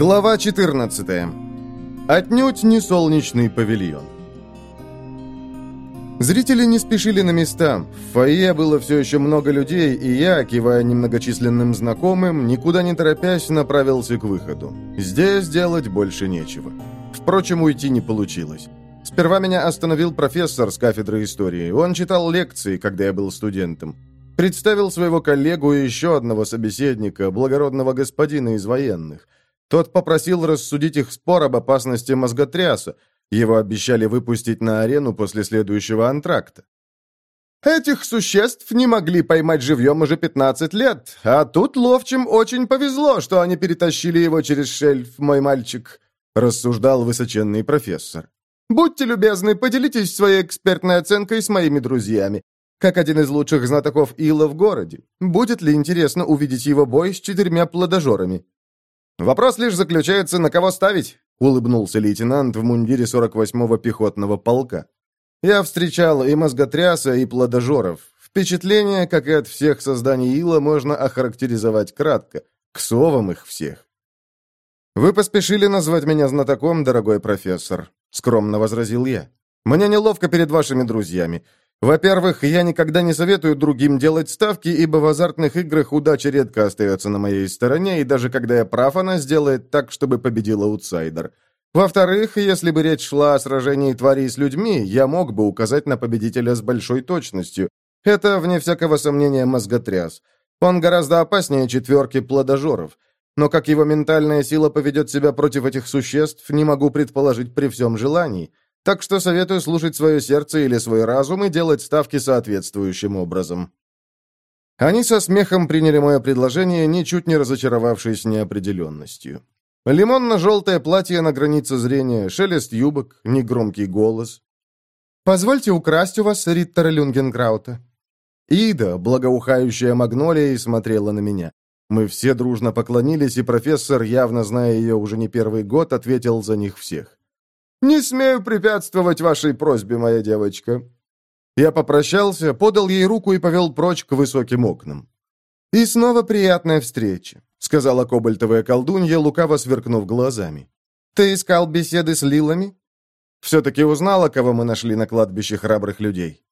Глава 14. Отнюдь не солнечный павильон. Зрители не спешили на места. В фойе было все еще много людей, и я, кивая немногочисленным знакомым, никуда не торопясь, направился к выходу. Здесь делать больше нечего. Впрочем, уйти не получилось. Сперва меня остановил профессор с кафедры истории. Он читал лекции, когда я был студентом. Представил своего коллегу и еще одного собеседника, благородного господина из военных – тот попросил рассудить их спор об опасности мозготряса. Его обещали выпустить на арену после следующего антракта. «Этих существ не могли поймать живьем уже 15 лет, а тут ловчим очень повезло, что они перетащили его через шельф, мой мальчик», — рассуждал высоченный профессор. «Будьте любезны, поделитесь своей экспертной оценкой с моими друзьями, как один из лучших знатоков Ила в городе. Будет ли интересно увидеть его бой с четырьмя плодожорами?» «Вопрос лишь заключается, на кого ставить?» — улыбнулся лейтенант в мундире 48-го пехотного полка. «Я встречал и мозготряса, и плодожоров. Впечатление, как и от всех созданий Ила, можно охарактеризовать кратко. к Ксовом их всех». «Вы поспешили назвать меня знатоком, дорогой профессор», — скромно возразил я. «Мне неловко перед вашими друзьями. Во-первых, я никогда не советую другим делать ставки, ибо в азартных играх удача редко остается на моей стороне, и даже когда я прав, она сделает так, чтобы победил аутсайдер. Во-вторых, если бы речь шла о сражении тварей с людьми, я мог бы указать на победителя с большой точностью. Это, вне всякого сомнения, мозготряс. Он гораздо опаснее четверки плодожоров. Но как его ментальная сила поведет себя против этих существ, не могу предположить при всем желании. Так что советую слушать свое сердце или свой разум и делать ставки соответствующим образом. Они со смехом приняли мое предложение, ничуть не разочаровавшись неопределенностью. Лимонно-желтое платье на границе зрения, шелест юбок, негромкий голос. «Позвольте украсть у вас Риттера Люнгенкраута». Ида, благоухающая магнолией, смотрела на меня. Мы все дружно поклонились, и профессор, явно зная ее уже не первый год, ответил за них всех. «Не смею препятствовать вашей просьбе, моя девочка». Я попрощался, подал ей руку и повел прочь к высоким окнам. «И снова приятная встреча», — сказала кобальтовая колдунья, лукаво сверкнув глазами. «Ты искал беседы с Лилами?» «Все-таки узнала, кого мы нашли на кладбище храбрых людей».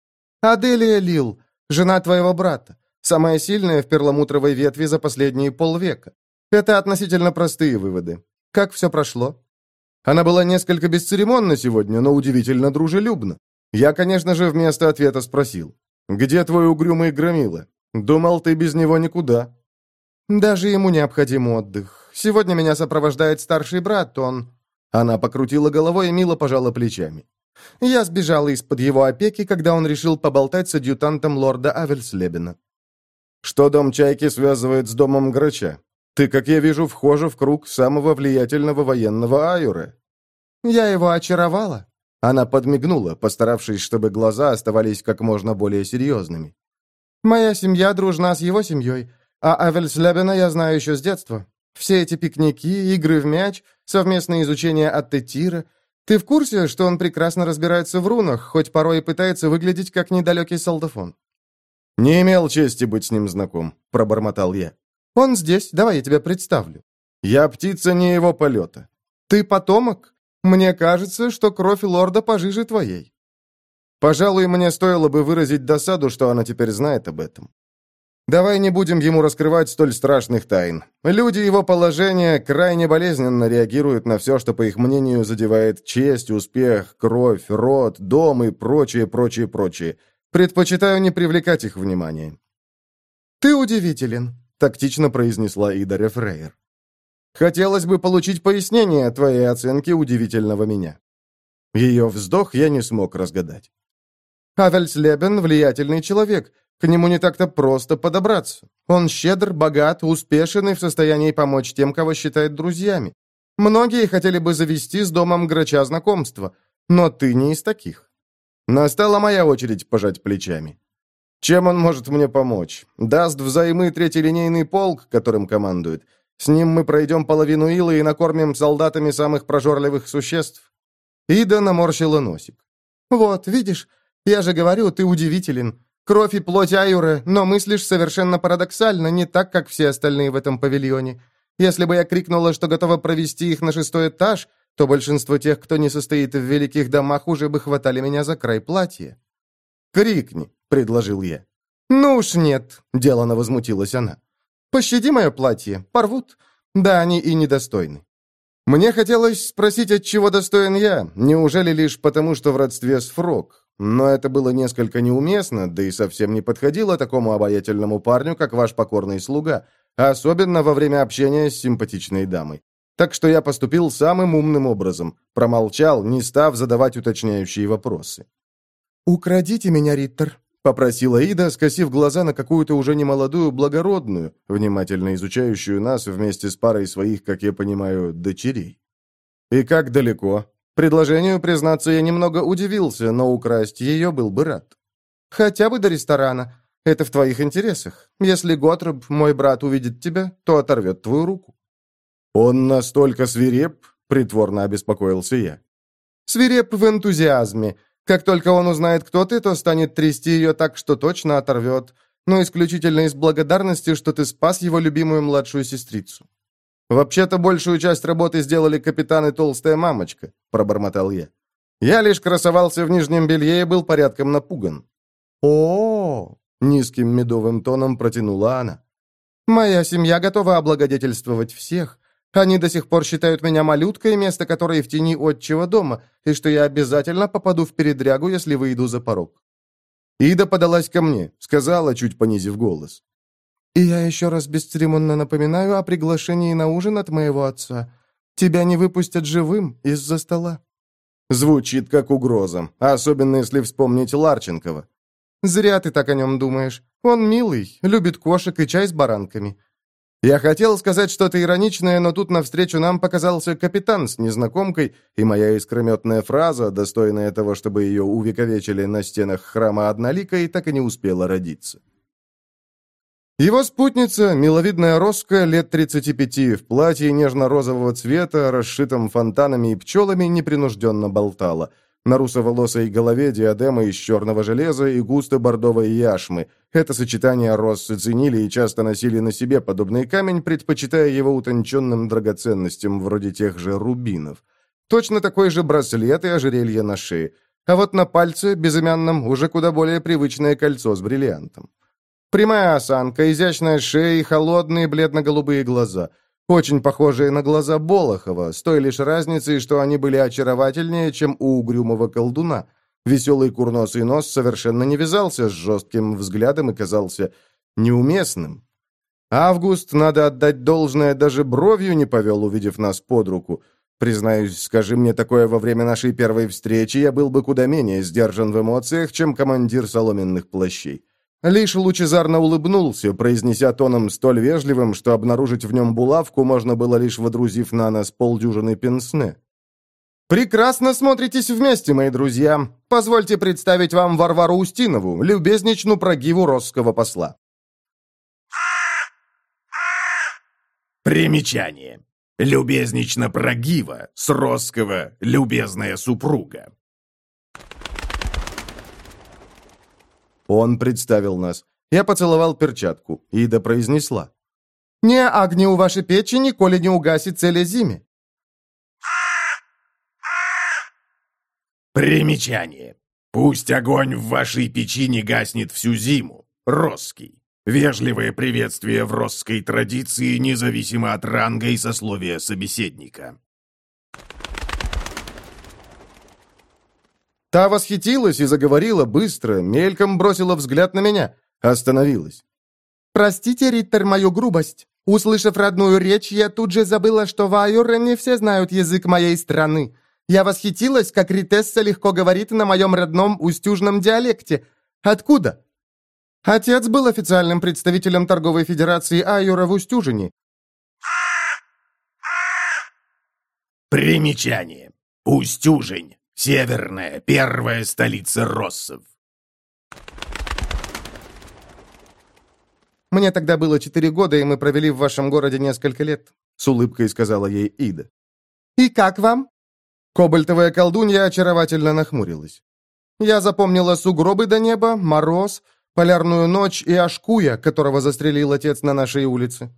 «Аделия Лил, жена твоего брата, самая сильная в перламутровой ветви за последние полвека. Это относительно простые выводы. Как все прошло?» Она была несколько бесцеремонна сегодня, но удивительно дружелюбна. Я, конечно же, вместо ответа спросил. «Где твой угрюмый громила? Думал, ты без него никуда». «Даже ему необходим отдых. Сегодня меня сопровождает старший брат, он...» Она покрутила головой и мило пожала плечами. Я сбежала из-под его опеки, когда он решил поболтать с адъютантом лорда Авельслебена. «Что дом Чайки связывает с домом Грача?» Ты, как я вижу, вхожа в круг самого влиятельного военного Айуры». «Я его очаровала». Она подмигнула, постаравшись, чтобы глаза оставались как можно более серьезными. «Моя семья дружна с его семьей, а Авельслебена я знаю еще с детства. Все эти пикники, игры в мяч, совместное изучение аттетира. Ты в курсе, что он прекрасно разбирается в рунах, хоть порой и пытается выглядеть как недалекий солдафон?» «Не имел чести быть с ним знаком», — пробормотал я. Он здесь, давай я тебя представлю». «Я птица не его полета». «Ты потомок? Мне кажется, что кровь лорда пожиже твоей». Пожалуй, мне стоило бы выразить досаду, что она теперь знает об этом. Давай не будем ему раскрывать столь страшных тайн. Люди его положения крайне болезненно реагируют на все, что, по их мнению, задевает честь, успех, кровь, род, дом и прочее, прочее, прочее. Предпочитаю не привлекать их внимание. «Ты удивителен», тактично произнесла Идаря Фрейер. «Хотелось бы получить пояснение твоей оценки удивительного меня». Ее вздох я не смог разгадать. «Авельслебен — влиятельный человек. К нему не так-то просто подобраться. Он щедр, богат, успешен и в состоянии помочь тем, кого считает друзьями. Многие хотели бы завести с домом грача знакомство, но ты не из таких». Настала моя очередь пожать плечами. Чем он может мне помочь? Даст взаймы третий линейный полк, которым командует. С ним мы пройдем половину ила и накормим солдатами самых прожорливых существ». Ида наморщила носик. «Вот, видишь, я же говорю, ты удивителен. Кровь и плоть Айуры, но мыслишь совершенно парадоксально, не так, как все остальные в этом павильоне. Если бы я крикнула, что готова провести их на шестой этаж, то большинство тех, кто не состоит в великих домах, уже бы хватали меня за край платья». «Крикни», — предложил я. «Ну уж нет», — делано возмутилась она. «Пощади мое платье, порвут. Да, они и недостойны». Мне хотелось спросить, от чего достоин я, неужели лишь потому, что в родстве с Фрог, но это было несколько неуместно, да и совсем не подходило такому обаятельному парню, как ваш покорный слуга, особенно во время общения с симпатичной дамой. Так что я поступил самым умным образом, промолчал, не став задавать уточняющие вопросы. «Украдите меня, Риттер», — попросила Ида, скосив глаза на какую-то уже немолодую благородную, внимательно изучающую нас вместе с парой своих, как я понимаю, дочерей. «И как далеко?» Предложению, признаться, я немного удивился, но украсть ее был бы рад. «Хотя бы до ресторана. Это в твоих интересах. Если Готроб, мой брат, увидит тебя, то оторвет твою руку». «Он настолько свиреп?» — притворно обеспокоился я. «Свиреп в энтузиазме. Как только он узнает, кто ты, то станет трясти ее так, что точно оторвет, но исключительно из благодарности, что ты спас его любимую младшую сестрицу. «Вообще-то большую часть работы сделали капитан и толстая мамочка», — пробормотал я. «Я лишь красовался в нижнем белье и был порядком напуган». «О-о-о!» — низким медовым тоном протянула она. «Моя семья готова облагодетельствовать всех. Они до сих пор считают меня малюткой, место которой в тени отчего дома, и что я обязательно попаду в передрягу, если выйду за порог». Ида подалась ко мне, сказала, чуть понизив голос. «И я еще раз бесцеремонно напоминаю о приглашении на ужин от моего отца. Тебя не выпустят живым из-за стола». Звучит как угроза, особенно если вспомнить Ларченкова. «Зря ты так о нем думаешь. Он милый, любит кошек и чай с баранками. Я хотел сказать что-то ироничное, но тут навстречу нам показался капитан с незнакомкой, и моя искрометная фраза, достойная того, чтобы ее увековечили на стенах храма Одноликой, так и не успела родиться. Его спутница, миловидная Роска, лет 35, в платье нежно-розового цвета, расшитом фонтанами и пчелами, непринужденно болтала – на русоволосой голове диадема из черного железа и густо-бордовой яшмы. Это сочетание россы ценили и часто носили на себе подобный камень, предпочитая его утонченным драгоценностям, вроде тех же рубинов. Точно такой же браслет и ожерелье на шее. А вот на пальце, безымянном, уже куда более привычное кольцо с бриллиантом. Прямая осанка, изящная шея и холодные бледно-голубые глаза – очень похожие на глаза Болохова, с той лишь разницей, что они были очаровательнее, чем у угрюмого колдуна. Веселый курносый нос совершенно не вязался с жестким взглядом и казался неуместным. Август, надо отдать должное, даже бровью не повел, увидев нас под руку. Признаюсь, скажи мне такое во время нашей первой встречи, я был бы куда менее сдержан в эмоциях, чем командир соломенных плащей. Лишь лучезарно улыбнулся, произнеся тоном столь вежливым, что обнаружить в нем булавку можно было лишь водрузив на нас полдюжины пенсне. «Прекрасно смотритесь вместе, мои друзья. Позвольте представить вам Варвару Устинову, любезничну прогиву росского посла». Примечание. Любезнично прогива, с росского любезная супруга. Он представил нас. Я поцеловал перчатку. Ида произнесла. «Не огни у вашей печи, коли не угасит целя зиме». Примечание. Пусть огонь в вашей печи не гаснет всю зиму. Росский. Вежливое приветствие в росской традиции, независимо от ранга и сословия собеседника. Та восхитилась и заговорила быстро, мельком бросила взгляд на меня, остановилась. «Простите, Риттер, мою грубость. Услышав родную речь, я тут же забыла, что в Айоре не все знают язык моей страны. Я восхитилась, как Ритесса легко говорит на моем родном устюжном диалекте. Откуда?» Отец был официальным представителем торговой федерации Айора в Устюжине. Примечание. Устюжень. Северная, первая столица россов. «Мне тогда было четыре года, и мы провели в вашем городе несколько лет», — с улыбкой сказала ей Ида. «И как вам?» Кобальтовая колдунья очаровательно нахмурилась. «Я запомнила сугробы до неба, мороз, полярную ночь и Ашкуя, которого застрелил отец на нашей улице».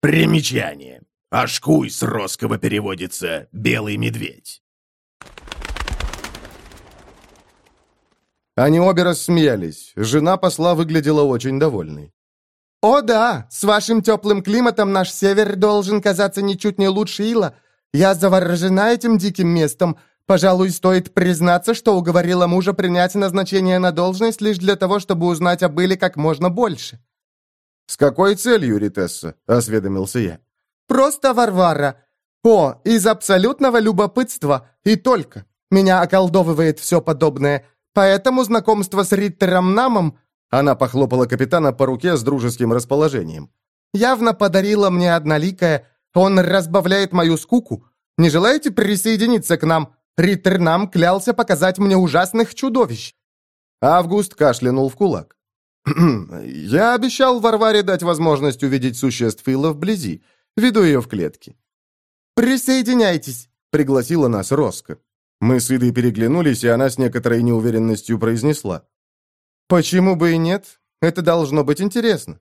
Примечание. Ашкуй с русского переводится «белый медведь». Они обе рассмеялись. Жена посла выглядела очень довольной. «О да, с вашим теплым климатом наш север должен казаться ничуть не лучше Ила. Я заворожена этим диким местом. Пожалуй, стоит признаться, что уговорила мужа принять назначение на должность лишь для того, чтобы узнать об Иле как можно больше». «С какой целью, Ритесса?» – осведомился я. Просто Варвара. О, из абсолютного любопытства. И только. Меня околдовывает все подобное. Поэтому знакомство с Риттером Намом...» Она похлопала капитана по руке с дружеским расположением. «Явно подарила мне одноликое. Он разбавляет мою скуку. Не желаете присоединиться к нам? Риттер Нам клялся показать мне ужасных чудовищ». Август кашлянул в кулак. «Я обещал Варваре дать возможность увидеть существ Фила вблизи. Веду ее в клетки». «Присоединяйтесь», — пригласила нас Роско. Мы с Идой переглянулись, и она с некоторой неуверенностью произнесла. «Почему бы и нет? Это должно быть интересно».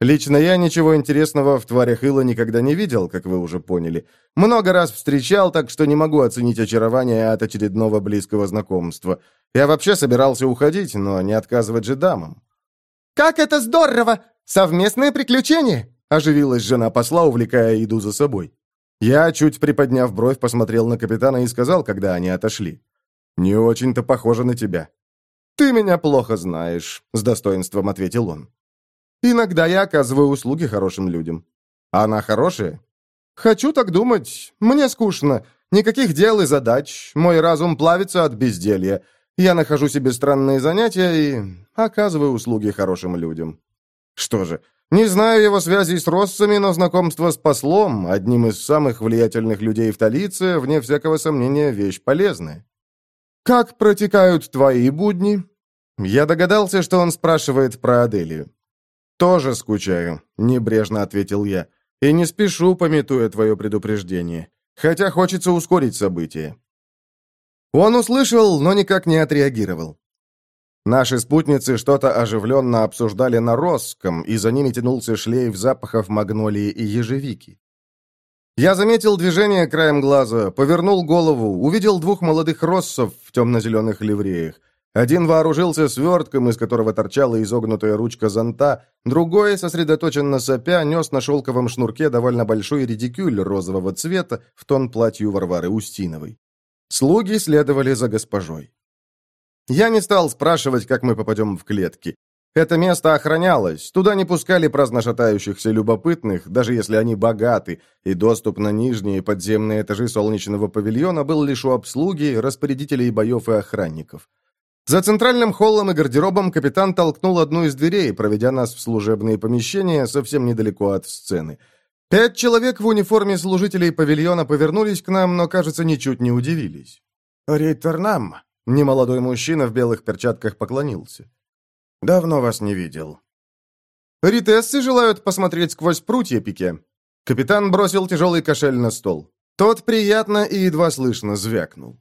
Лично я ничего интересного в тварях Ила никогда не видел, как вы уже поняли. Много раз встречал, так что не могу оценить очарование от очередного близкого знакомства. Я вообще собирался уходить, но не отказывать же дамам. «Как это здорово! Совместное приключение!» Оживилась жена посла, увлекая еду за собой. Я, чуть приподняв бровь, посмотрел на капитана и сказал, когда они отошли. «Не очень-то похоже на тебя». «Ты меня плохо знаешь», — с достоинством ответил он. «Иногда я оказываю услуги хорошим людям». «Она хорошая?» «Хочу так думать. Мне скучно. Никаких дел и задач. Мой разум плавится от безделья. Я нахожу себе странные занятия и оказываю услуги хорошим людям». «Что же, не знаю его связей с россами, но знакомство с послом, одним из самых влиятельных людей в столице, вне всякого сомнения, вещь полезная. «Как протекают твои будни?» Я догадался, что он спрашивает про Аделию. «Тоже скучаю», — небрежно ответил я. «И не спешу, пометуя твое предупреждение. Хотя хочется ускорить события». Он услышал, но никак не отреагировал. Наши спутницы что-то оживленно обсуждали на Росском, и за ними тянулся шлейф запахов магнолии и ежевики. Я заметил движение краем глаза, повернул голову, увидел двух молодых россов в темно-зеленых ливреях. Один вооружился свертком, из которого торчала изогнутая ручка зонта, другой, сосредоточенно сопя, нес на шелковом шнурке довольно большой редикюль розового цвета в тон платью Варвары Устиновой. Слуги следовали за госпожой. Я не стал спрашивать, как мы попадем в клетки. Это место охранялось, туда не пускали праздношатающихся любопытных, даже если они богаты, и доступ на нижние подземные этажи солнечного павильона был лишь у обслуги, распорядителей боев и охранников. За центральным холлом и гардеробом капитан толкнул одну из дверей, проведя нас в служебные помещения совсем недалеко от сцены. Пять человек в униформе служителей павильона повернулись к нам, но, кажется, ничуть не удивились. «Рейтернам», Немолодой мужчина в белых перчатках поклонился. «Давно вас не видел». «Ритессы желают посмотреть сквозь прутья, Пике». Капитан бросил тяжелый кошель на стол. Тот приятно и едва слышно звякнул.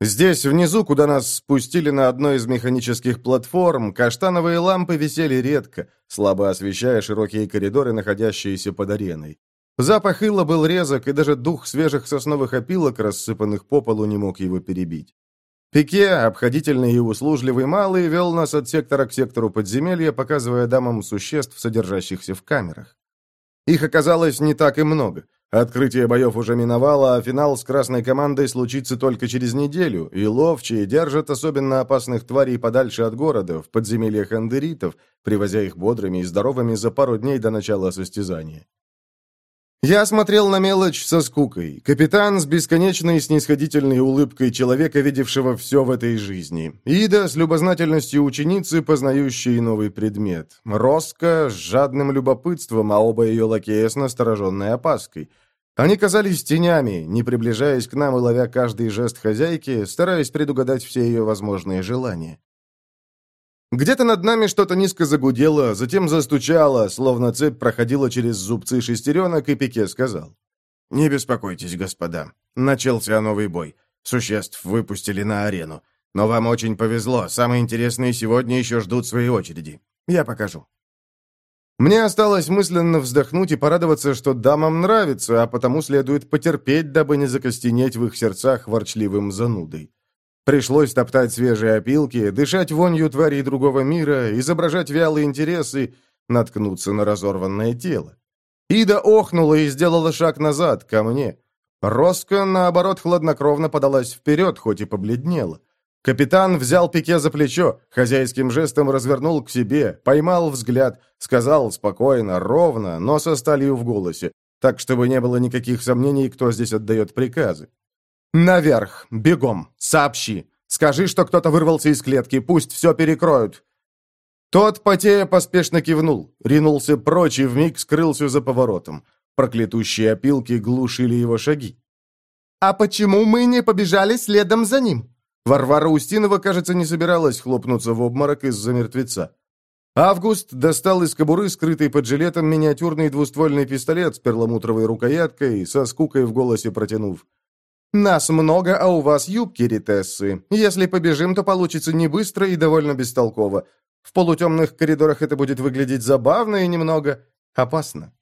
Здесь, внизу, куда нас спустили на одной из механических платформ, каштановые лампы висели редко, слабо освещая широкие коридоры, находящиеся под ареной. Запах ила был резок, и даже дух свежих сосновых опилок, рассыпанных по полу, не мог его перебить. Пике, обходительный и услужливый малый, вел нас от сектора к сектору подземелья, показывая дамам существ, содержащихся в камерах. Их оказалось не так и много. Открытие боев уже миновало, а финал с красной командой случится только через неделю, и ловчие держат особенно опасных тварей подальше от города, в подземельях андеритов, привозя их бодрыми и здоровыми за пару дней до начала состязания. Я смотрел на мелочь со скукой. Капитан с бесконечной снисходительной улыбкой человека, видевшего все в этой жизни. Ида с любознательностью ученицы, познающей новый предмет. Роско с жадным любопытством, а оба ее лакея с настороженной опаской. Они казались тенями, не приближаясь к нам и ловя каждый жест хозяйки, стараясь предугадать все ее возможные желания. Где-то над нами что-то низко загудело, затем застучало, словно цепь проходила через зубцы шестеренок, и Пике сказал. «Не беспокойтесь, господа. Начался новый бой. Существ выпустили на арену. Но вам очень повезло. Самые интересные сегодня еще ждут своей очереди. Я покажу». Мне осталось мысленно вздохнуть и порадоваться, что дамам нравится, а потому следует потерпеть, дабы не закостенеть в их сердцах ворчливым занудой. Пришлось топтать свежие опилки, дышать вонью тварей другого мира, изображать вялые интересы, наткнуться на разорванное тело. Ида охнула и сделала шаг назад, ко мне. Роско, наоборот, хладнокровно подалась вперед, хоть и побледнела. Капитан взял Пике за плечо, хозяйским жестом развернул к себе, поймал взгляд, сказал спокойно, ровно, но со сталью в голосе, так, чтобы не было никаких сомнений, кто здесь отдает приказы. «Наверх! Бегом! Сообщи! Скажи, что кто-то вырвался из клетки, пусть все перекроют!» Тот, потея, поспешно кивнул, ринулся прочь и вмиг скрылся за поворотом. Проклятущие опилки глушили его шаги. «А почему мы не побежали следом за ним?» Варвара Устинова, кажется, не собиралась хлопнуться в обморок из-за мертвеца. Август достал из кобуры, скрытый под жилетом, миниатюрный двуствольный пистолет с перламутровой рукояткой, со скукой в голосе протянув. Нас много, а у вас юбки ритессы. Если побежим, то получится не быстро и довольно бестолково. В полутемных коридорах это будет выглядеть забавно и немного опасно.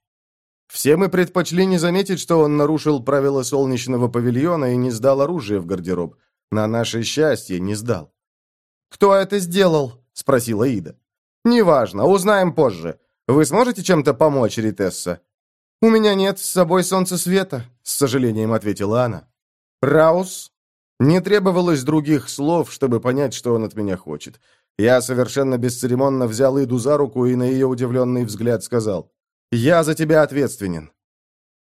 Все мы предпочли не заметить, что он нарушил правила солнечного павильона и не сдал оружие в гардероб. На наше счастье, не сдал. «Кто это сделал?» — спросила Ида. «Неважно, узнаем позже. Вы сможете чем-то помочь, Ритесса?» «У меня нет с собой солнцесвета», — с сожалением ответила она. «Раус?» Не требовалось других слов, чтобы понять, что он от меня хочет. Я совершенно бесцеремонно взял Иду за руку и на ее удивленный взгляд сказал «Я за тебя ответственен».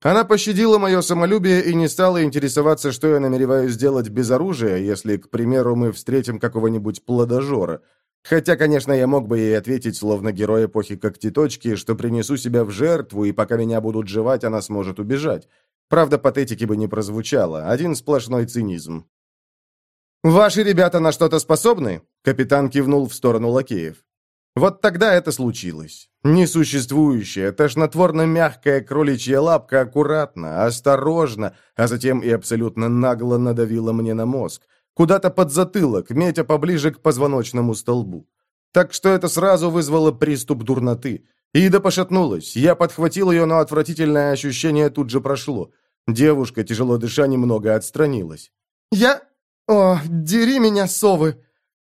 Она пощадила мое самолюбие и не стала интересоваться, что я намереваюсь делать без оружия, если, к примеру, мы встретим какого-нибудь плодожора. Хотя, конечно, я мог бы ей ответить, словно герой эпохи Когтеточки, что принесу себя в жертву, и пока меня будут жевать, она сможет убежать. Правда, патетики бы не прозвучало. Один сплошной цинизм. «Ваши ребята на что-то способны?» Капитан кивнул в сторону лакеев. Вот тогда это случилось. Несуществующая, тошнотворно-мягкая кроличья лапка аккуратно, осторожно, а затем и абсолютно нагло надавила мне на мозг. Куда-то под затылок, метя поближе к позвоночному столбу. Так что это сразу вызвало приступ дурноты. Ида пошатнулась. Я подхватил ее, но отвратительное ощущение тут же прошло. Девушка, тяжело дыша, немного отстранилась. «Я... О, дери меня, совы!»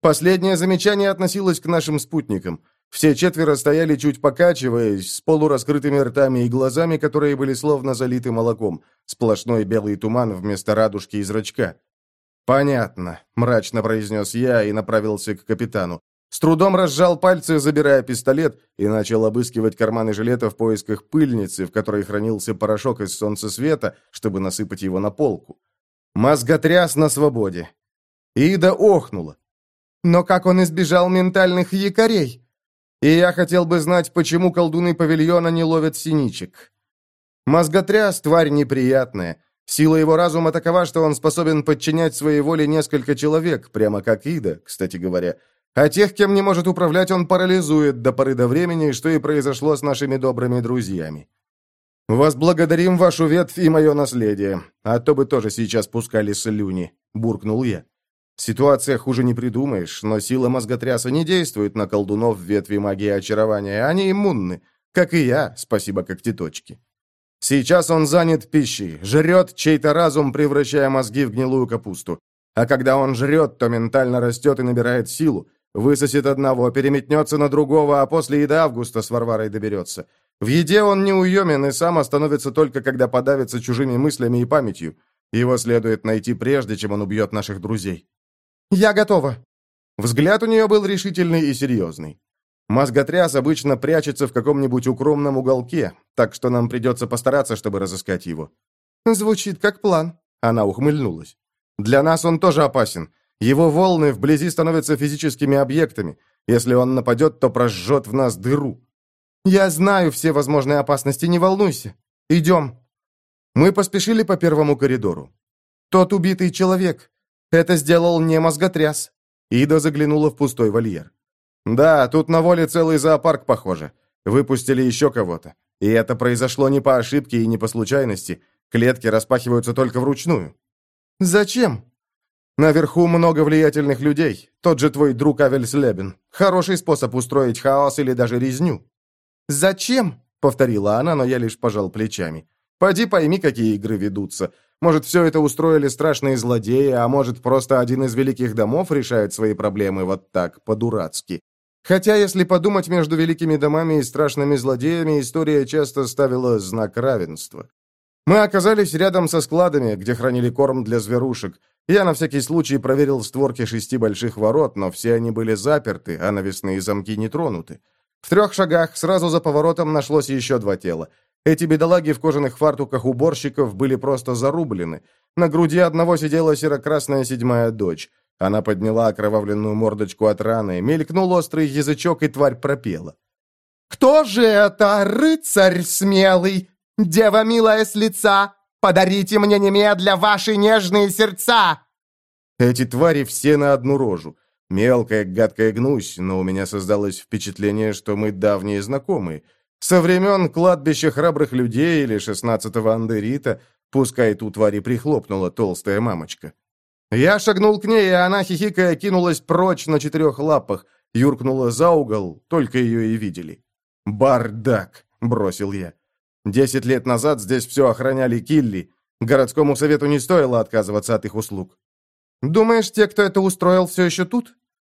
Последнее замечание относилось к нашим спутникам. Все четверо стояли, чуть покачиваясь, с полураскрытыми ртами и глазами, которые были словно залиты молоком. Сплошной белый туман вместо радужки и зрачка. «Понятно», — мрачно произнес я и направился к капитану. С трудом разжал пальцы, забирая пистолет, и начал обыскивать карманы жилета в поисках пыльницы, в которой хранился порошок из солнцесвета, чтобы насыпать его на полку. Мозготряс на свободе. Ида охнула. «Но как он избежал ментальных якорей?» «И я хотел бы знать, почему колдуны павильона не ловят синичек». Мозготряс — тварь неприятная. Сила его разума такова, что он способен подчинять своей воле несколько человек, прямо как Ида, кстати говоря — а тех, кем не может управлять, он парализует до поры до времени, что и произошло с нашими добрыми друзьями. «Возблагодарим вашу ветвь и мое наследие, а то бы тоже сейчас пускали слюни», — буркнул я. «Ситуация хуже не придумаешь, но сила мозготряса не действует на колдунов ветви магии очарования, они иммунны, как и я, спасибо когтеточки». Сейчас он занят пищей, жрет чей-то разум, превращая мозги в гнилую капусту. А когда он жрет, то ментально растет и набирает силу. Высосет одного, переметнется на другого, а после и до августа с Варварой доберется. В еде он неуемен и сам остановится только, когда подавится чужими мыслями и памятью. Его следует найти прежде, чем он убьет наших друзей. «Я готова!» Взгляд у нее был решительный и серьезный. Мозготряс обычно прячется в каком-нибудь укромном уголке, так что нам придется постараться, чтобы разыскать его. «Звучит как план», — она ухмыльнулась. «Для нас он тоже опасен. Его волны вблизи становятся физическими объектами. Если он нападет, то прожжет в нас дыру. Я знаю все возможные опасности, не волнуйся. Идем. Мы поспешили по первому коридору. Тот убитый человек. Это сделал не мозготряс. Ида заглянула в пустой вольер. Да, тут на воле целый зоопарк, похоже. Выпустили еще кого-то. И это произошло не по ошибке и не по случайности. Клетки распахиваются только вручную. Зачем? Наверху много влиятельных людей. Тот же твой друг Авель Слебин. Хороший способ устроить хаос или даже резню». «Зачем?» — повторила она, но я лишь пожал плечами. «Поди пойми, какие игры ведутся. Может, все это устроили страшные злодеи, а может, просто один из великих домов решает свои проблемы вот так, по-дурацки. Хотя, если подумать, между великими домами и страшными злодеями история часто ставила знак равенства. Мы оказались рядом со складами, где хранили корм для зверушек, я на всякий случай проверил створки шести больших ворот, но все они были заперты, а навесные замки не тронуты. В трех шагах сразу за поворотом нашлось еще два тела. Эти бедолаги в кожаных фартуках уборщиков были просто зарублены. На груди одного сидела серо-красная седьмая дочь. Она подняла окровавленную мордочку от раны, мелькнул острый язычок, и тварь пропела. «Кто же это, рыцарь смелый? Дева милая с лица, Подарите мне немедля ваши нежные сердца!» Эти твари все на одну рожу. Мелкая, гадкая гнусь, но у меня создалось впечатление, что мы давние знакомые. Со времен кладбища храбрых людей или шестнадцатого андерита, пускай ту твари прихлопнула толстая мамочка. Я шагнул к ней, и она, хихикая, кинулась прочь на четырех лапах, юркнула за угол, только ее и видели. «Бардак!» — бросил я. Десять лет назад здесь все охраняли килли. Городскому совету не стоило отказываться от их услуг. Думаешь, те, кто это устроил, все еще тут?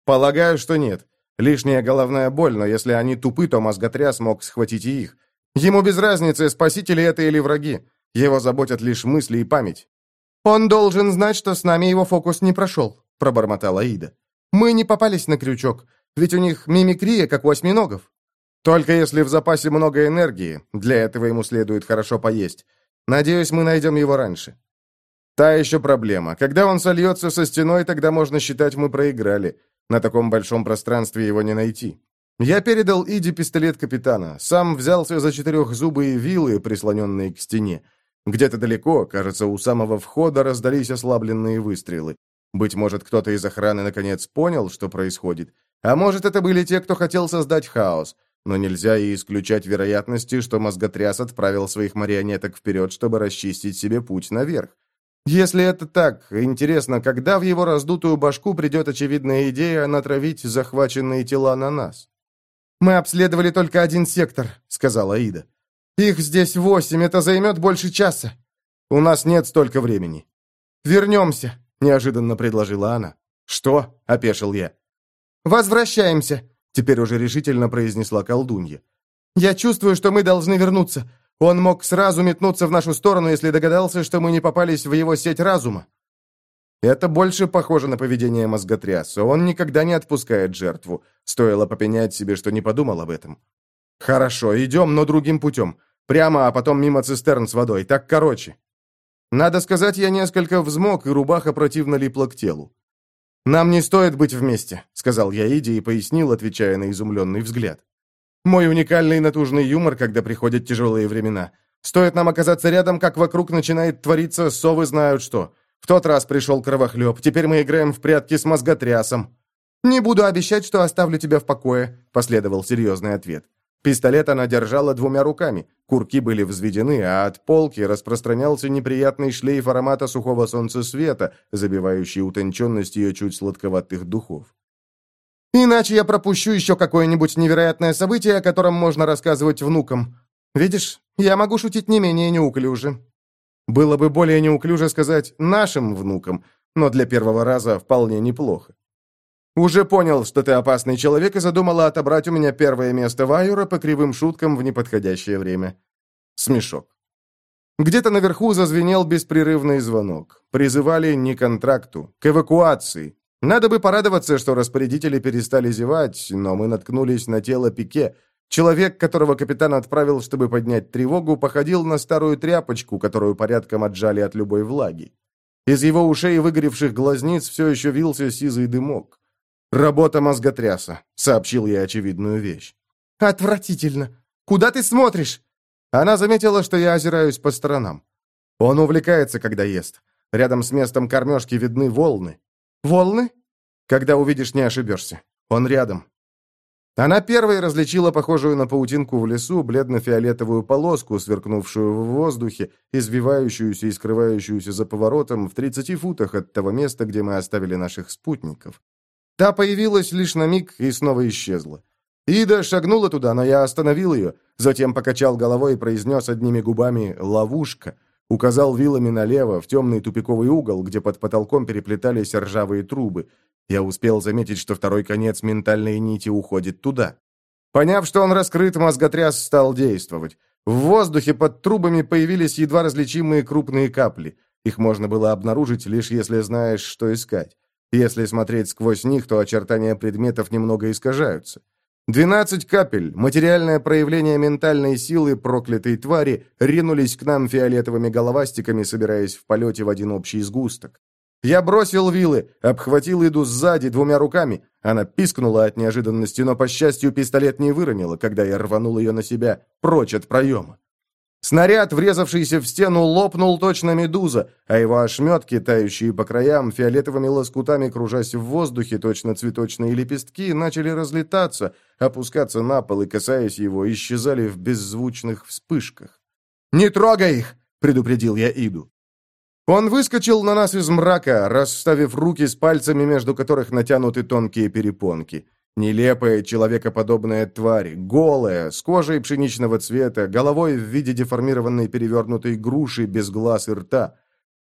Полагаю, что нет. Лишняя головная боль, но если они тупы, то мозготряс смог схватить и их. Ему без разницы, спасители это или враги. Его заботят лишь мысли и память. «Он должен знать, что с нами его фокус не прошел», — пробормотала Ида. «Мы не попались на крючок, ведь у них мимикрия, как у осьминогов». Только если в запасе много энергии, для этого ему следует хорошо поесть. Надеюсь, мы найдем его раньше. Та еще проблема. Когда он сольется со стеной, тогда можно считать, мы проиграли. На таком большом пространстве его не найти. Я передал Иди пистолет капитана. Сам взялся за четырехзубые вилы, прислоненные к стене. Где-то далеко, кажется, у самого входа раздались ослабленные выстрелы. Быть может, кто-то из охраны наконец понял, что происходит. А может, это были те, кто хотел создать хаос. Но нельзя и исключать вероятности, что мозготряс отправил своих марионеток вперед, чтобы расчистить себе путь наверх. Если это так, интересно, когда в его раздутую башку придет очевидная идея натравить захваченные тела на нас? «Мы обследовали только один сектор», — сказала Ида. «Их здесь восемь, это займет больше часа». «У нас нет столько времени». «Вернемся», — неожиданно предложила она. «Что?» — опешил я. «Возвращаемся. Теперь уже решительно произнесла колдунья. «Я чувствую, что мы должны вернуться. Он мог сразу метнуться в нашу сторону, если догадался, что мы не попались в его сеть разума». Это больше похоже на поведение мозготряса. Он никогда не отпускает жертву. Стоило попенять себе, что не подумал об этом. «Хорошо, идем, но другим путем. Прямо, а потом мимо цистерн с водой. Так короче». Надо сказать, я несколько взмок, и рубаха противно липла к телу. «Нам не стоит быть вместе», — сказал я Иде и пояснил, отвечая на изумленный взгляд. «Мой уникальный натужный юмор, когда приходят тяжелые времена. Стоит нам оказаться рядом, как вокруг начинает твориться совы знают что. В тот раз пришел кровохлеб, теперь мы играем в прятки с мозготрясом». «Не буду обещать, что оставлю тебя в покое», — последовал серьезный ответ. Пистолет она держала двумя руками, курки были взведены, а от полки распространялся неприятный шлейф аромата сухого солнцесвета, забивающий утонченность ее чуть сладковатых духов. «Иначе я пропущу еще какое-нибудь невероятное событие, о котором можно рассказывать внукам. Видишь, я могу шутить не менее неуклюже». Было бы более неуклюже сказать «нашим внукам», но для первого раза вполне неплохо. Уже понял, что ты опасный человек и задумала отобрать у меня первое место Вайура по кривым шуткам в неподходящее время. Смешок. Где-то наверху зазвенел беспрерывный звонок. Призывали не к контракту, к эвакуации. Надо бы порадоваться, что распорядители перестали зевать, но мы наткнулись на тело Пике. Человек, которого капитан отправил, чтобы поднять тревогу, походил на старую тряпочку, которую порядком отжали от любой влаги. Из его ушей и выгоревших глазниц все еще вился сизый дымок. «Работа мозготряса», — сообщил я очевидную вещь. «Отвратительно! Куда ты смотришь?» Она заметила, что я озираюсь по сторонам. Он увлекается, когда ест. Рядом с местом кормежки видны волны. «Волны?» «Когда увидишь, не ошибешься. Он рядом». Она первой различила похожую на паутинку в лесу бледно-фиолетовую полоску, сверкнувшую в воздухе, извивающуюся и скрывающуюся за поворотом в 30 футах от того места, где мы оставили наших спутников. Та появилась лишь на миг и снова исчезла. Ида шагнула туда, но я остановил ее, затем покачал головой и произнес одними губами «ловушка», указал вилами налево, в темный тупиковый угол, где под потолком переплетались ржавые трубы. Я успел заметить, что второй конец ментальной нити уходит туда. Поняв, что он раскрыт, мозготряс стал действовать. В воздухе под трубами появились едва различимые крупные капли. Их можно было обнаружить, лишь если знаешь, что искать. Если смотреть сквозь них, то очертания предметов немного искажаются. 12 капель, материальное проявление ментальной силы проклятой твари, ринулись к нам фиолетовыми головастиками, собираясь в полете в один общий сгусток. Я бросил вилы, обхватил Иду сзади двумя руками. Она пискнула от неожиданности, но, по счастью, пистолет не выронила, когда я рванул ее на себя, прочь от проема. Снаряд, врезавшийся в стену, лопнул точно медуза, а его ошметки, тающие по краям, фиолетовыми лоскутами кружась в воздухе, точно цветочные лепестки, начали разлетаться, опускаться на пол и, касаясь его, исчезали в беззвучных вспышках. «Не трогай их!» — предупредил я Иду. Он выскочил на нас из мрака, расставив руки с пальцами, между которых натянуты тонкие перепонки. Нелепая человекоподобная тварь, голая, с кожей пшеничного цвета, головой в виде деформированной перевернутой груши без глаз и рта.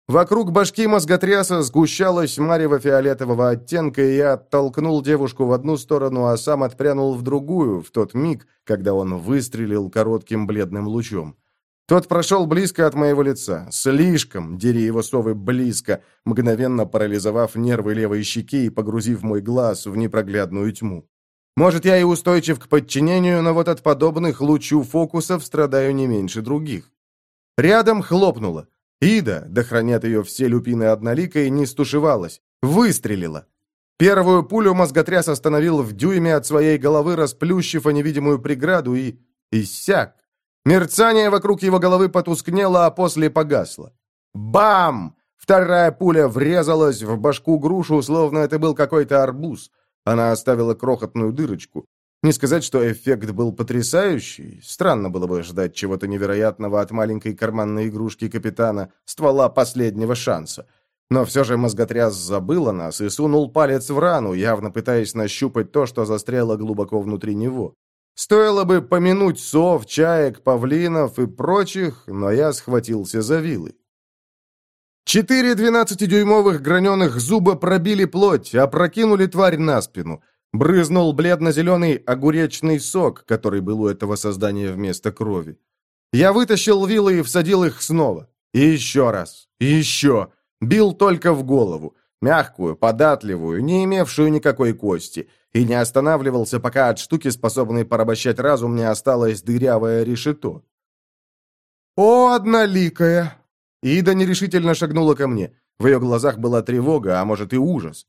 Вокруг башки мозготряса сгущалась марево фиолетового оттенка, и я оттолкнул девушку в одну сторону, а сам отпрянул в другую, в тот миг, когда он выстрелил коротким бледным лучом. Тот прошел близко от моего лица, слишком, дери близко, мгновенно парализовав нервы левой щеки и погрузив мой глаз в непроглядную тьму. Может, я и устойчив к подчинению, но вот от подобных лучу фокусов страдаю не меньше других. Рядом хлопнуло. Ида, да хранят ее все люпины одноликой, не стушевалась. Выстрелила. Первую пулю мозготряс остановил в дюйме от своей головы, расплющив о невидимую преграду, и... иссяк. Мерцание вокруг его головы потускнело, а после погасло. Бам! Вторая пуля врезалась в башку грушу, словно это был какой-то арбуз. Она оставила крохотную дырочку. Не сказать, что эффект был потрясающий. Странно было бы ждать чего-то невероятного от маленькой карманной игрушки капитана, ствола последнего шанса. Но все же мозготряс забыл о нас и сунул палец в рану, явно пытаясь нащупать то, что застряло глубоко внутри него. Стоило бы помянуть сов, чаек, павлинов и прочих, но я схватился за вилы. Четыре двенадцатидюймовых граненых зуба пробили плоть, опрокинули тварь на спину. Брызнул бледно-зеленый огуречный сок, который был у этого создания вместо крови. Я вытащил вилы и всадил их снова. И еще раз. И еще. Бил только в голову. Мягкую, податливую, не имевшую никакой кости и не останавливался, пока от штуки, способной порабощать разум, не осталось дырявое решето. «О, одноликая!» Ида нерешительно шагнула ко мне. В ее глазах была тревога, а может и ужас.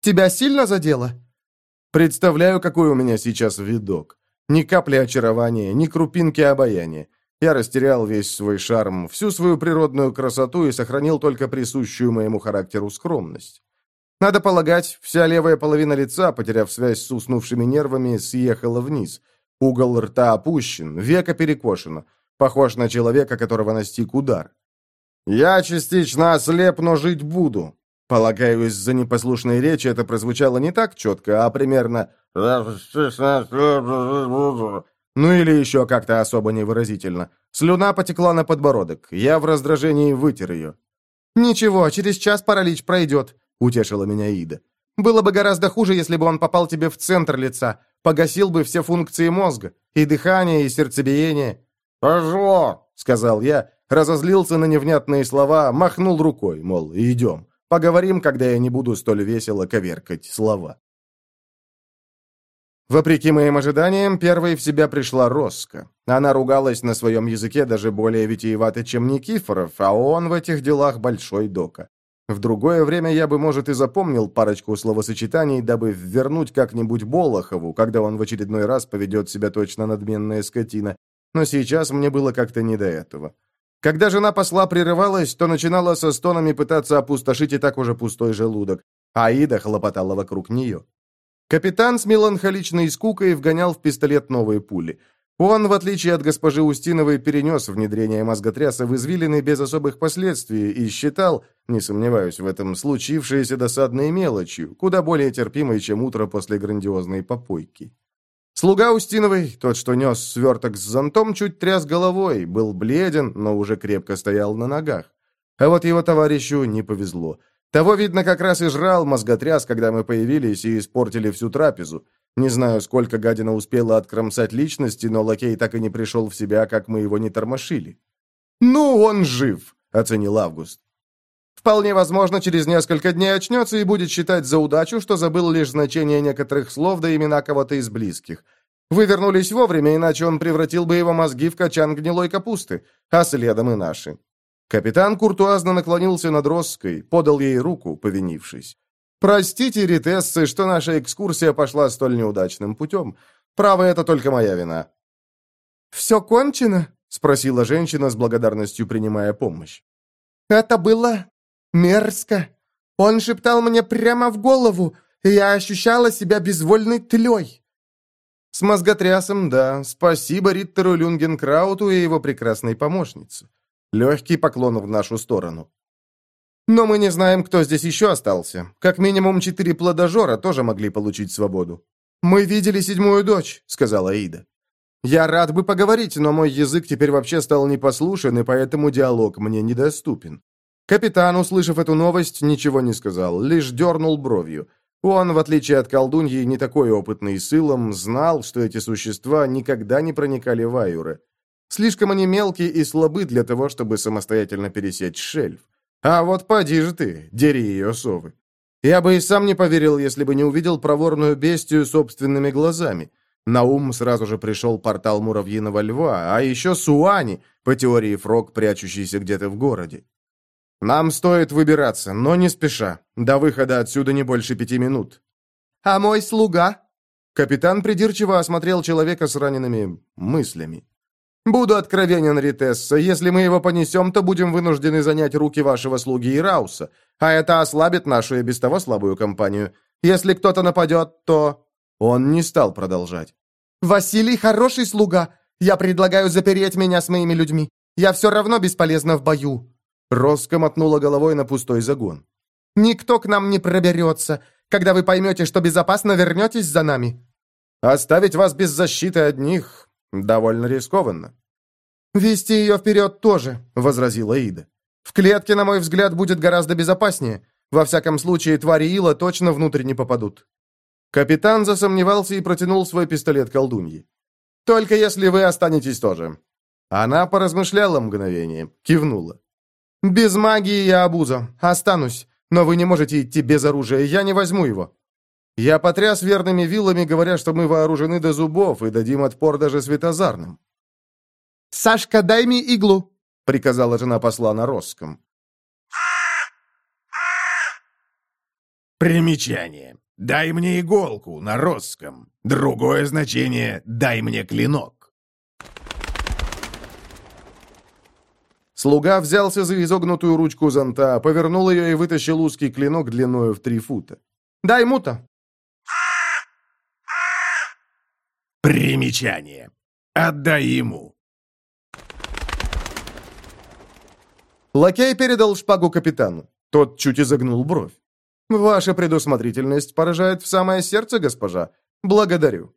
«Тебя сильно задело?» «Представляю, какой у меня сейчас видок. Ни капли очарования, ни крупинки обаяния. Я растерял весь свой шарм, всю свою природную красоту и сохранил только присущую моему характеру скромность. Надо полагать, вся левая половина лица, потеряв связь с уснувшими нервами, съехала вниз. Угол рта опущен, века перекошено. Похож на человека, которого настиг удар. «Я частично ослеп, но жить буду». Полагаю, из-за непослушной речи это прозвучало не так четко, а примерно ну или еще как-то особо невыразительно. Слюна потекла на подбородок. Я в раздражении вытер ее. «Ничего, через час паралич пройдет. — утешила меня Ида. «Было бы гораздо хуже, если бы он попал тебе в центр лица, погасил бы все функции мозга, и дыхание, и сердцебиение». «Пошло!» — сказал я, разозлился на невнятные слова, махнул рукой, мол, идем. Поговорим, когда я не буду столь весело коверкать слова. Вопреки моим ожиданиям, первой в себя пришла Роско. Она ругалась на своем языке даже более витиевато, чем Никифоров, а он в этих делах большой дока. В другое время я бы, может, и запомнил парочку словосочетаний, дабы вернуть как-нибудь Болохову, когда он в очередной раз поведет себя точно надменная скотина. Но сейчас мне было как-то не до этого. Когда жена посла прерывалась, то начинала со стонами пытаться опустошить и так уже пустой желудок. Аида хлопотала вокруг нее. Капитан с меланхоличной скукой вгонял в пистолет новые пули – он, в отличие от госпожи Устиновой, перенес внедрение мозготряса в извилины без особых последствий и считал, не сомневаюсь в этом, случившееся досадной мелочью, куда более терпимой, чем утро после грандиозной попойки. Слуга Устиновой, тот, что нес сверток с зонтом, чуть тряс головой, был бледен, но уже крепко стоял на ногах. А вот его товарищу не повезло. Того, видно, как раз и жрал мозготряс, когда мы появились и испортили всю трапезу. Не знаю, сколько гадина успела откромсать личности, но лакей так и не пришел в себя, как мы его не тормошили. «Ну, он жив!» — оценил Август. «Вполне возможно, через несколько дней очнется и будет считать за удачу, что забыл лишь значение некоторых слов да имена кого-то из близких. Вы вернулись вовремя, иначе он превратил бы его мозги в качан гнилой капусты, а следом и наши». Капитан куртуазно наклонился над Росской, подал ей руку, повинившись. Простите, Ритессы, что наша экскурсия пошла столь неудачным путем. Право, это только моя вина». «Все кончено?» — спросила женщина с благодарностью, принимая помощь. «Это было мерзко. Он шептал мне прямо в голову, и я ощущала себя безвольной тлей». С мозготрясом, да. Спасибо Риттеру Люнгенкрауту и его прекрасной помощнице. Легкий поклон в нашу сторону. Но мы не знаем, кто здесь еще остался. Как минимум четыре плодожора тоже могли получить свободу. «Мы видели седьмую дочь», — сказала Аида. «Я рад бы поговорить, но мой язык теперь вообще стал непослушен, и поэтому диалог мне недоступен». Капитан, услышав эту новость, ничего не сказал, лишь дернул бровью. Он, в отличие от колдуньи, не такой опытный силом, знал, что эти существа никогда не проникали в Айуры. Слишком они мелкие и слабы для того, чтобы самостоятельно пересечь шельф. А вот поди же ты, дери ее совы. Я бы и сам не поверил, если бы не увидел проворную бестию собственными глазами. На ум сразу же пришел портал Муравьиного Льва, а еще Суани, по теории Фрог, прячущийся где-то в городе. «Нам стоит выбираться, но не спеша. До выхода отсюда не больше пяти минут». «А мой слуга?» Капитан придирчиво осмотрел человека с ранеными мыслями. Буду откровенен, Ритесса, если мы его понесем, то будем вынуждены занять руки вашего слуги Ирауса, а это ослабит нашу и без того слабую компанию. Если кто-то нападет, то...» Он не стал продолжать. «Василий хороший слуга. Я предлагаю запереть меня с моими людьми. Я все равно бесполезна в бою». Роско мотнула головой на пустой загон. «Никто к нам не проберется. Когда вы поймете, что безопасно, вернетесь за нами». «Оставить вас без защиты одних Довольно рискованно. «Вести ее вперед тоже», — возразила Ида. «В клетке, на мой взгляд, будет гораздо безопаснее. Во всяком случае, твари Ила точно внутрь не попадут». Капитан засомневался и протянул свой пистолет колдуньи. «Только если вы останетесь тоже». Она поразмышляла мгновение, кивнула. «Без магии я обуза. Останусь. Но вы не можете идти без оружия. Я не возьму его. Я потряс верными вилами, говоря, что мы вооружены до зубов и дадим отпор даже светозарным. «Сашка, дай мне иглу!» — приказала жена посла на Росском. Примечание. «Дай мне иголку» на Росском. Другое значение «дай мне клинок». Слуга взялся за изогнутую ручку зонта, повернул ее и вытащил узкий клинок длиною в три фута. «Дай мута!» Примечание. Отдай ему. Лакей передал шпагу капитану. Тот чуть изогнул бровь. «Ваша предусмотрительность поражает в самое сердце, госпожа. Благодарю».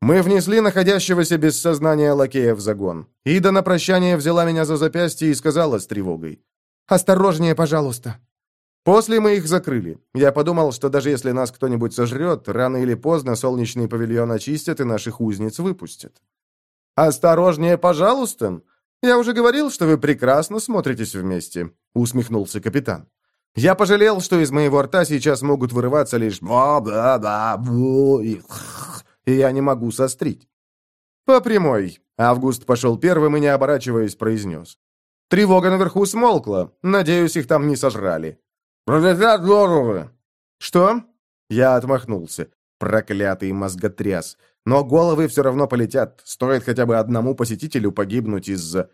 Мы внесли находящегося без сознания лакея в загон. Ида на прощание взяла меня за запястье и сказала с тревогой. «Осторожнее, пожалуйста». После мы их закрыли. Я подумал, что даже если нас кто-нибудь сожрет, рано или поздно солнечный павильон очистят и наших узниц выпустят. «Осторожнее, пожалуйста! Я уже говорил, что вы прекрасно смотритесь вместе», — усмехнулся капитан. Я пожалел, что из моего рта сейчас могут вырываться лишь «ба-ба-ба-бу» и и я не могу сострить. «По прямой», — Август пошел первым и, не оборачиваясь, произнес. «Тревога наверху смолкла. Надеюсь, их там не сожрали». Что? Я отмахнулся. Проклятый мозготряс. Но головы все равно полетят. Стоит хотя бы одному посетителю погибнуть из-за...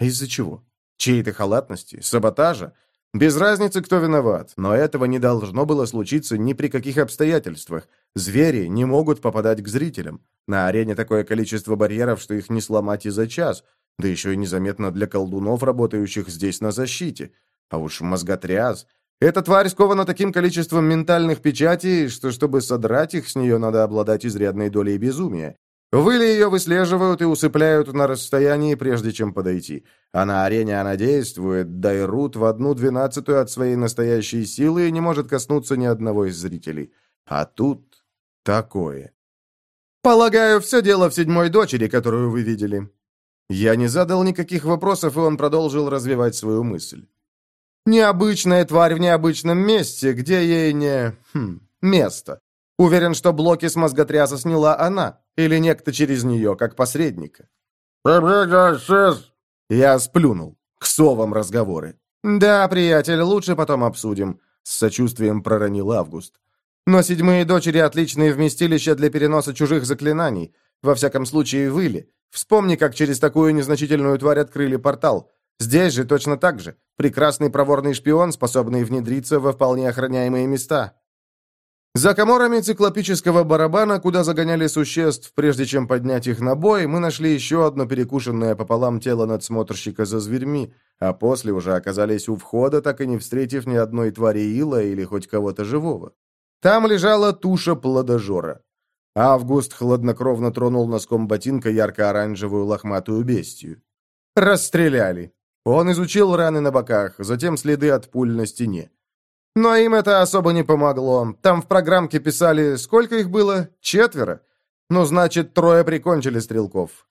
Из-за чего? Чьей-то халатности? Саботажа? Без разницы, кто виноват, но этого не должно было случиться ни при каких обстоятельствах. Звери не могут попадать к зрителям. На арене такое количество барьеров, что их не сломать и за час, да еще и незаметно для колдунов, работающих здесь на защите. А уж мозготряс, этот тварь скована таким количеством ментальных печатей, что, чтобы содрать их с нее, надо обладать изрядной долей безумия. Выли ее выслеживают и усыпляют на расстоянии, прежде чем подойти. А на арене она действует, да и Рут в одну двенадцатую от своей настоящей силы и не может коснуться ни одного из зрителей. А тут такое. «Полагаю, все дело в седьмой дочери, которую вы видели». Я не задал никаких вопросов, и он продолжил развивать свою мысль. Необычная тварь в необычном месте, где ей не... Хм, место. Уверен, что блоки с мозготряса сняла она, или некто через нее, как посредника. Я сплюнул. К совам разговоры. «Да, приятель, лучше потом обсудим», — с сочувствием проронил Август. «Но седьмые дочери — отличные вместилища для переноса чужих заклинаний. Во всяком случае, выли. Вспомни, как через такую незначительную тварь открыли портал. Здесь же точно так же. Прекрасный проворный шпион, способный внедриться во вполне охраняемые места. За коморами циклопического барабана, куда загоняли существ, прежде чем поднять их на бой, мы нашли еще одно перекушенное пополам тело надсмотрщика за зверьми, а после уже оказались у входа, так и не встретив ни одной твари ила или хоть кого-то живого. Там лежала туша плодожора. Август хладнокровно тронул носком ботинка ярко-оранжевую лохматую бестию. «Расстреляли!» Он изучил раны на боках, затем следы от пуль на стене. Но им это особо не помогло. Там в программке писали, сколько их было? Четверо? Ну, значит, трое прикончили стрелков.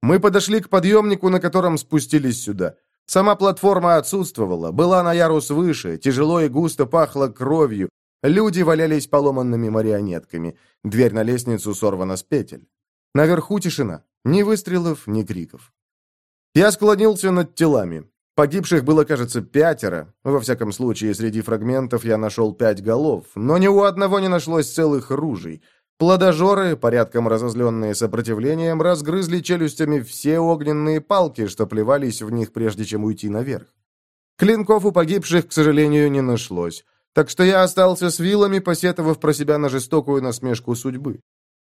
Мы подошли к подъемнику, на котором спустились сюда. Сама платформа отсутствовала, была на ярус выше, тяжело и густо пахло кровью. Люди валялись поломанными марионетками. Дверь на лестницу сорвана с петель. Наверху тишина. Ни выстрелов, ни криков. Я склонился над телами. Погибших было, кажется, пятеро. Во всяком случае, среди фрагментов я нашел пять голов, но ни у одного не нашлось целых ружей. Плодожоры, порядком разозленные сопротивлением, разгрызли челюстями все огненные палки, что плевались в них, прежде чем уйти наверх. Клинков у погибших, к сожалению, не нашлось, так что я остался с вилами, посетовав про себя на жестокую насмешку судьбы.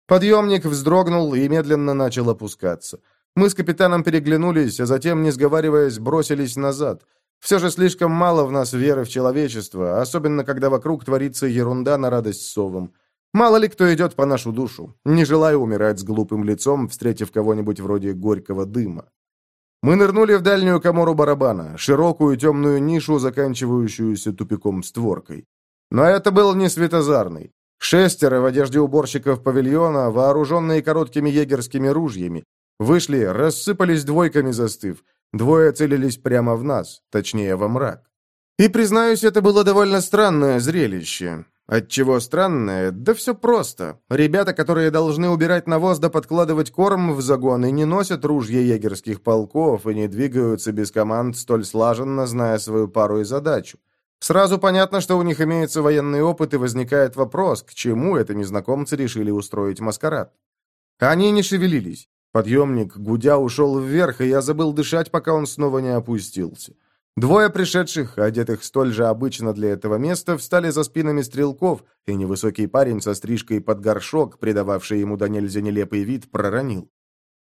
Подъемник вздрогнул и медленно начал опускаться. Мы с капитаном переглянулись, а затем, не сговариваясь, бросились назад. Все же слишком мало в нас веры в человечество, особенно когда вокруг творится ерунда на радость совам. Мало ли кто идет по нашу душу, не желая умирать с глупым лицом, встретив кого-нибудь вроде горького дыма. Мы нырнули в дальнюю комору барабана, широкую темную нишу, заканчивающуюся тупиком створкой. Но это был не светозарный. Шестеро в одежде уборщиков павильона, вооруженные короткими егерскими ружьями, Вышли, рассыпались двойками застыв. Двое целились прямо в нас, точнее, во мрак. И, признаюсь, это было довольно странное зрелище. Отчего странное? Да все просто. Ребята, которые должны убирать навоз да подкладывать корм в загон, и не носят ружья егерских полков, и не двигаются без команд столь слаженно, зная свою пару и задачу. Сразу понятно, что у них имеется военный опыт, и возникает вопрос, к чему это незнакомцы решили устроить маскарад. Они не шевелились. Подъемник, гудя, ушел вверх, и я забыл дышать, пока он снова не опустился. Двое пришедших, одетых столь же обычно для этого места, встали за спинами стрелков, и невысокий парень со стрижкой под горшок, придававший ему до нельзя нелепый вид, проронил.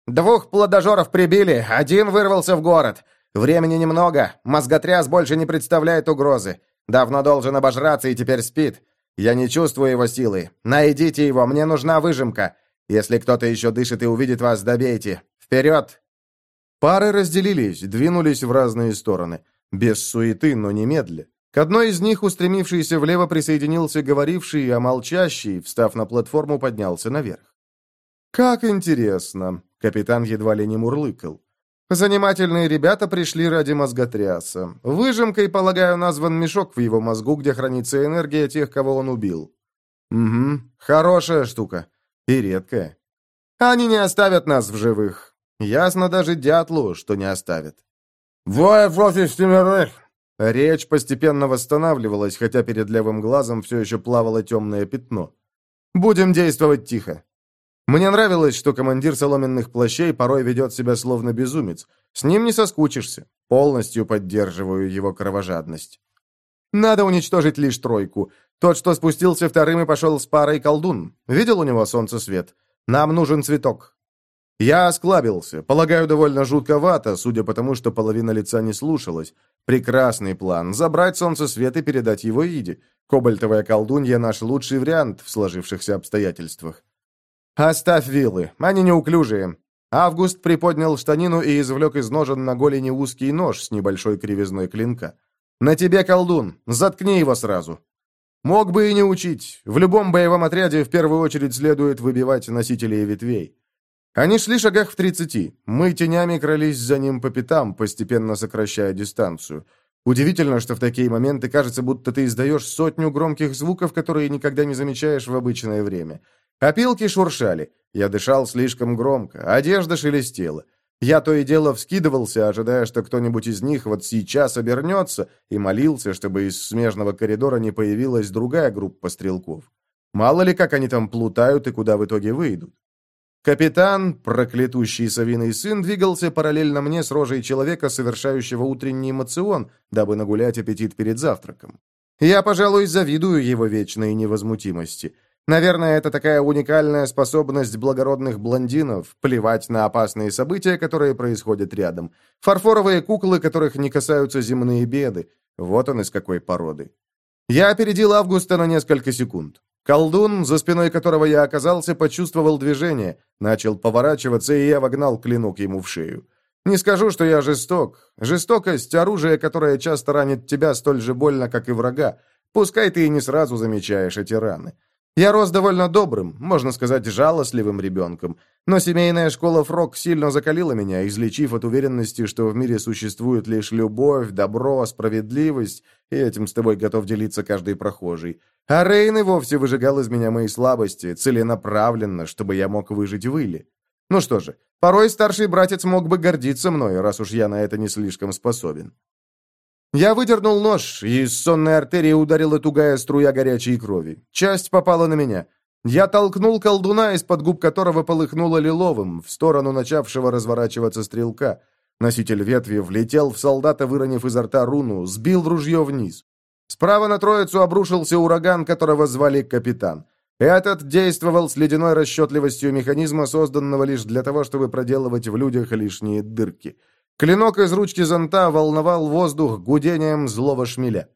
«Двух плодожоров прибили, один вырвался в город. Времени немного, мозготряс больше не представляет угрозы. Давно должен обожраться и теперь спит. Я не чувствую его силы. Найдите его, мне нужна выжимка. Если кто-то еще дышит и увидит вас, добейте. Вперед!» Пары разделились, двинулись в разные стороны. Без суеты, но немедля. К одной из них, устремившийся влево, присоединился говоривший, а молчащий, встав на платформу, поднялся наверх. «Как интересно!» — капитан едва ли не мурлыкал. «Занимательные ребята пришли ради мозготряса. Выжимкой, полагаю, назван мешок в его мозгу, где хранится энергия тех, кого он убил». «Угу, хорошая штука и редкое. Они не оставят нас в живых. Ясно даже дятлу, что не оставят. «Двое против семерых!» Речь постепенно восстанавливалась, хотя перед левым глазом все еще плавало темное пятно. «Будем действовать тихо». Мне нравилось, что командир соломенных плащей порой ведет себя словно безумец. С ним не соскучишься. Полностью поддерживаю его кровожадность. Надо уничтожить лишь тройку. Тот, что спустился вторым и пошел с парой колдун. Видел у него солнце свет? Нам нужен цветок». Я осклабился. Полагаю, довольно жутковато, судя по тому, что половина лица не слушалась. Прекрасный план. Забрать солнце свет и передать его Иде. Кобальтовая колдунья — наш лучший вариант в сложившихся обстоятельствах. «Оставь вилы. Они неуклюжие». Август приподнял штанину и извлек из ножен на голени узкий нож с небольшой кривизной клинка. «На тебе, колдун! Заткни его сразу! Мог бы и не учить. В любом боевом отряде в первую очередь следует выбивать носителей ветвей. Они шли шагах в 30. Мы тенями крались за ним по пятам, постепенно сокращая дистанцию. Удивительно, что в такие моменты кажется, будто ты издаешь сотню громких звуков, которые никогда не замечаешь в обычное время. Опилки шуршали. Я дышал слишком громко. Одежда шелестела. Я то и дело вскидывался, ожидая, что кто-нибудь из них вот сейчас обернется, и молился, чтобы из смежного коридора не появилась другая группа стрелков. Мало ли, как они там плутают и куда в итоге выйдут. Капитан, проклятущий совиный сын, двигался параллельно мне с рожей человека, совершающего утренний мацион, дабы нагулять аппетит перед завтраком. Я, пожалуй, завидую его вечной невозмутимости. Наверное, это такая уникальная способность благородных блондинов плевать на опасные события, которые происходят рядом. Фарфоровые куклы, которых не касаются земные беды. Вот он из какой породы. Я опередил Августа на несколько секунд. Колдун, за спиной которого я оказался, почувствовал движение, начал поворачиваться, и я вогнал клинок ему в шею. Не скажу, что я жесток. Жестокость — оружие, которое часто ранит тебя столь же больно, как и врага. Пускай ты и не сразу замечаешь эти раны. Я рос довольно добрым, можно сказать, жалостливым ребенком, но семейная школа Фрок сильно закалила меня, излечив от уверенности, что в мире существует лишь любовь, добро, справедливость, и этим с тобой готов делиться каждый прохожий. А Рейн и вовсе выжигал из меня мои слабости, целенаправленно, чтобы я мог выжить в Иле. Ну что же, порой старший братец мог бы гордиться мной, раз уж я на это не слишком способен. Я выдернул нож, и из сонной артерии ударила тугая струя горячей крови. Часть попала на меня. Я толкнул колдуна, из-под губ которого полыхнуло лиловым, в сторону начавшего разворачиваться стрелка. Носитель ветви влетел в солдата, выронив изо рта руну, сбил ружье вниз. Справа на троицу обрушился ураган, которого звали Капитан. Этот действовал с ледяной расчетливостью механизма, созданного лишь для того, чтобы проделывать в людях лишние дырки – Клинок из ручки зонта волновал воздух гудением злого шмеля.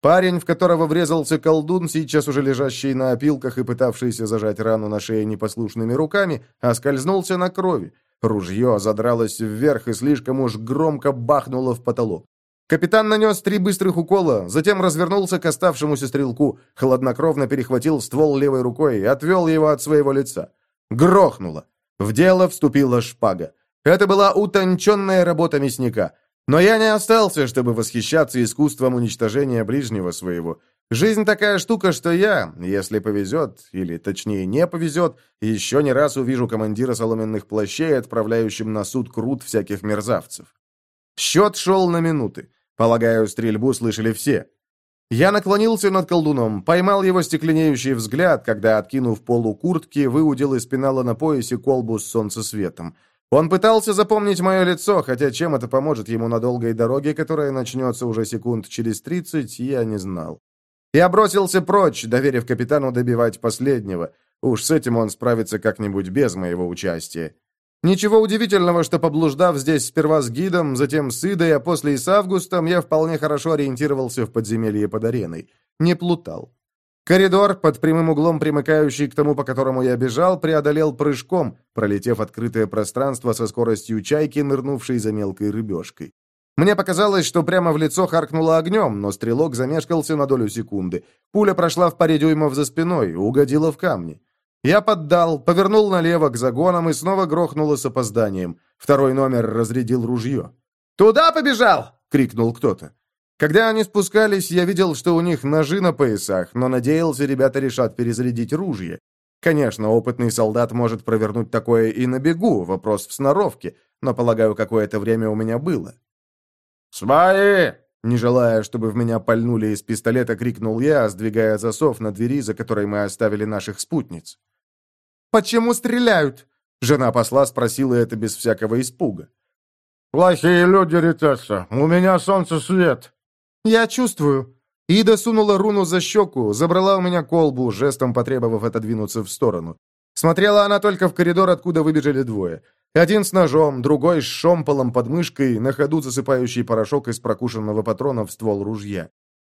Парень, в которого врезался колдун, сейчас уже лежащий на опилках и пытавшийся зажать рану на шее непослушными руками, оскользнулся на крови. Ружье задралось вверх и слишком уж громко бахнуло в потолок. Капитан нанес три быстрых укола, затем развернулся к оставшемуся стрелку, хладнокровно перехватил ствол левой рукой и отвел его от своего лица. Грохнуло. В дело вступила шпага. Это была утонченная работа мясника. Но я не остался, чтобы восхищаться искусством уничтожения ближнего своего. Жизнь такая штука, что я, если повезет, или точнее не повезет, еще не раз увижу командира соломенных плащей, отправляющим на суд крут всяких мерзавцев. Счет шел на минуты. Полагаю, стрельбу слышали все. Я наклонился над колдуном, поймал его стекленеющий взгляд, когда, откинув полу куртки, выудил из пенала на поясе колбу с солнцесветом. Он пытался запомнить мое лицо, хотя чем это поможет ему на долгой дороге, которая начнется уже секунд через 30, я не знал. Я бросился прочь, доверив капитану добивать последнего. Уж с этим он справится как-нибудь без моего участия. Ничего удивительного, что, поблуждав здесь сперва с гидом, затем с Идой, а после и с Августом, я вполне хорошо ориентировался в подземелье под ареной. Не плутал. Коридор, под прямым углом примыкающий к тому, по которому я бежал, преодолел прыжком, пролетев открытое пространство со скоростью чайки, нырнувшей за мелкой рыбешкой. Мне показалось, что прямо в лицо харкнуло огнем, но стрелок замешкался на долю секунды. Пуля прошла в паре дюймов за спиной, угодила в камни. Я поддал, повернул налево к загонам и снова грохнуло с опозданием. Второй номер разрядил ружье. «Туда побежал!» — крикнул кто-то. Когда они спускались, я видел, что у них ножи на поясах, но надеялся, ребята решат перезарядить ружье. Конечно, опытный солдат может провернуть такое и на бегу, вопрос в сноровке, но, полагаю, какое-то время у меня было. «Свои!» Не желая, чтобы в меня пальнули из пистолета, крикнул я, сдвигая засов на двери, за которой мы оставили наших спутниц. «Почему стреляют?» Жена посла спросила это без всякого испуга. «Плохие люди, Ритесса. У меня солнце свет. «Я чувствую». Ида сунула руну за щеку, забрала у меня колбу, жестом потребовав отодвинуться в сторону. Смотрела она только в коридор, откуда выбежали двое. Один с ножом, другой с шомполом под мышкой, на ходу засыпающий порошок из прокушенного патрона в ствол ружья.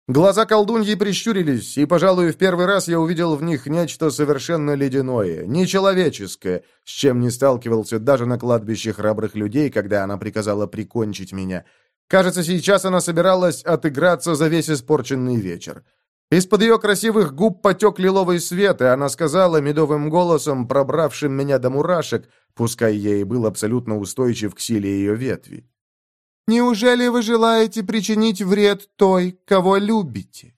Глаза колдуньи прищурились, и, пожалуй, в первый раз я увидел в них нечто совершенно ледяное, нечеловеческое, с чем не сталкивался даже на кладбище храбрых людей, когда она приказала прикончить меня — Кажется, сейчас она собиралась отыграться за весь испорченный вечер. Из-под ее красивых губ потек лиловый свет, и она сказала медовым голосом, пробравшим меня до мурашек, пускай я и был абсолютно устойчив к силе ее ветви. «Неужели вы желаете причинить вред той, кого любите?»